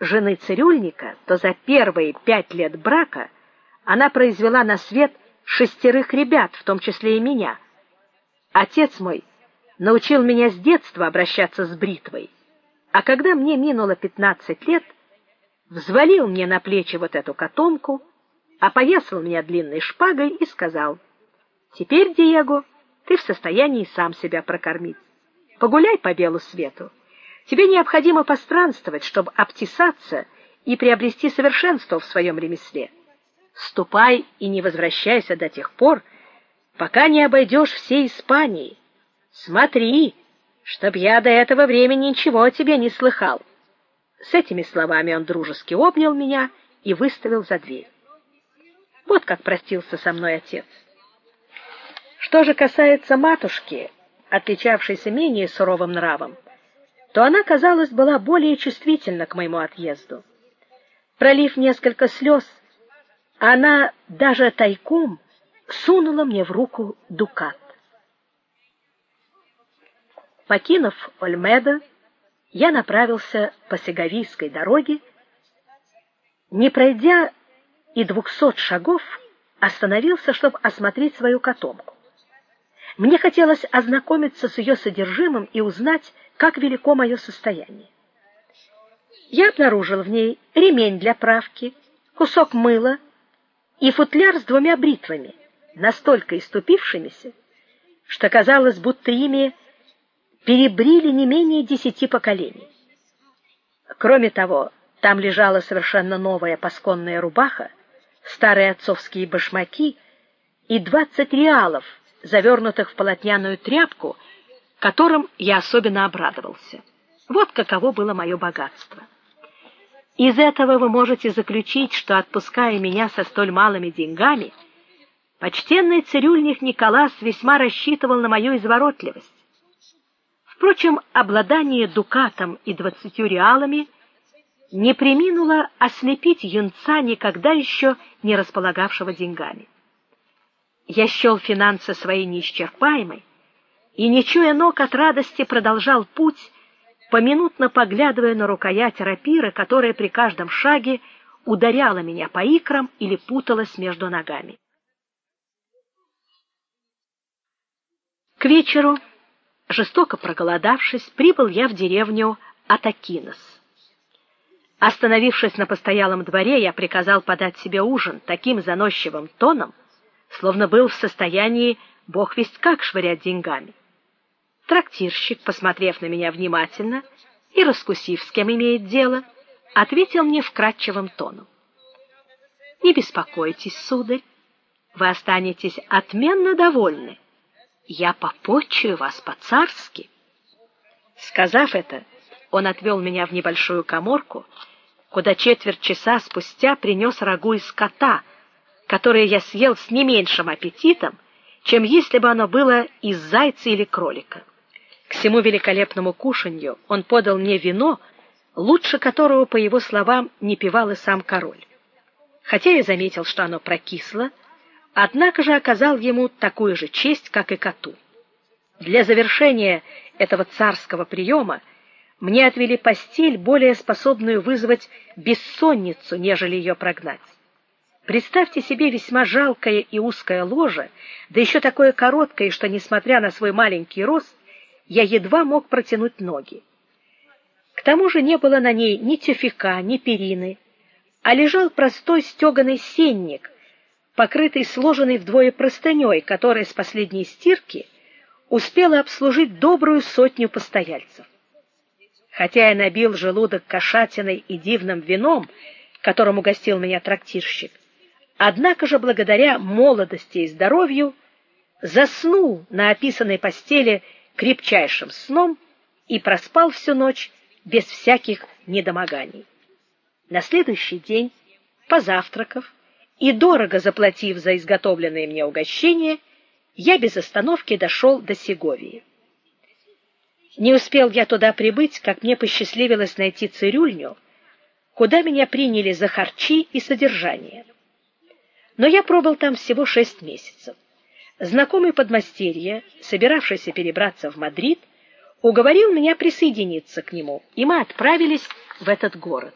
жены цирюльника, то за первые пять лет брака она произвела на свет шестерых ребят, в том числе и меня. Отец мой научил меня с детства обращаться с бритвой, а когда мне минуло пятнадцать лет, взвалил мне на плечи вот эту котомку, опоясал меня длинной шпагой и сказал: "Теперь, Диего, ты в состоянии сам себя прокормить. Погуляй по белу свету. Тебе необходимо постранствовать, чтобы обтесаться и приобрести совершенство в своем ремесле. Ступай и не возвращайся до тех пор, пока не обойдешь всей Испании. Смотри, чтоб я до этого времени ничего о тебе не слыхал. С этими словами он дружески обнял меня и выставил за дверь. Вот как простился со мной отец. Что же касается матушки, отличавшейся менее суровым нравом, то она, казалось, была более чувствительна к моему отъезду. Пролив несколько слез, она даже тайком сунула мне в руку дукат. Покинув Ольмедо, я направился по Сеговийской дороге, не пройдя и двухсот шагов, остановился, чтобы осмотреть свою котомку. Мне хотелось ознакомиться с ее содержимым и узнать, как велико мое состояние. Я обнаружил в ней ремень для правки, кусок мыла и футляр с двумя бритвами, настолько иступившимися, что казалось, будто ими перебрили не менее десяти поколений. Кроме того, там лежала совершенно новая пасконная рубаха, старые отцовские башмаки и двадцать реалов завернутых в полотняную тряпку, которым я особенно обрадовался. Вот каково было мое богатство. Из этого вы можете заключить, что отпуская меня со столь малыми деньгами, почтенный цирюльник Николас весьма рассчитывал на мою изворотливость. Впрочем, обладание дукатом и двадцатью реалами не преминуло ослепить юнца, никогда еще не располагавшего деньгами. Я счел финансы свои неисчерпаемой и, не чуя ног от радости, продолжал путь, поминутно поглядывая на рукоять рапиры, которая при каждом шаге ударяла меня по икрам или путалась между ногами. К вечеру, жестоко проголодавшись, прибыл я в деревню Атакинос. Остановившись на постоялом дворе, я приказал подать себе ужин таким заносчивым тоном, словно был в состоянии бог весть как швырять деньгами. Трактирщик, посмотрев на меня внимательно и раскусив, с кем имеет дело, ответил мне вкратчивым тоном: "Не беспокойтесь, сударь, вы останетесь отменно довольны. Я попотчую вас по-царски". Сказав это, он отвел меня в небольшую каморку, куда четверть часа спустя принес рагу из кота которое я съел с не меньшим аппетитом, чем если бы оно было из зайца или кролика. К всему великолепному кушанью он подал мне вино, лучше которого, по его словам, не пивал и сам король. Хотя я заметил, что оно прокисло, однако же оказал ему такую же честь, как и коту. Для завершения этого царского приема мне отвели постель, более способную вызвать бессонницу, нежели ее прогнать. Представьте себе весьма жалкое и узкое ложе, да еще такое короткое, что несмотря на свой маленький рост, я едва мог протянуть ноги. К тому же не было на ней ни тюфяка, ни перины, а лежал простой стеганый сенник, покрытый сложенной вдвое простыней, которая с последней стирки успела обслужить добрую сотню постояльцев. Хотя я набил желудок кошатиной и дивным вином, которым угостил меня трактирщик, Однако же благодаря молодости и здоровью заснул на описанной постели крепчайшим сном и проспал всю ночь без всяких недомоганий. На следующий день, позавтракав и дорого заплатив за изготовленное мне угощение, я без остановки дошел до Сеговии. Не успел я туда прибыть, как мне посчастливилось найти цирюльню, куда меня приняли за харчи и содержание. Но я пробыл там всего шесть месяцев. Знакомый подмастерье, собиравшийся перебраться в Мадрид, уговорил меня присоединиться к нему, и мы отправились в этот город.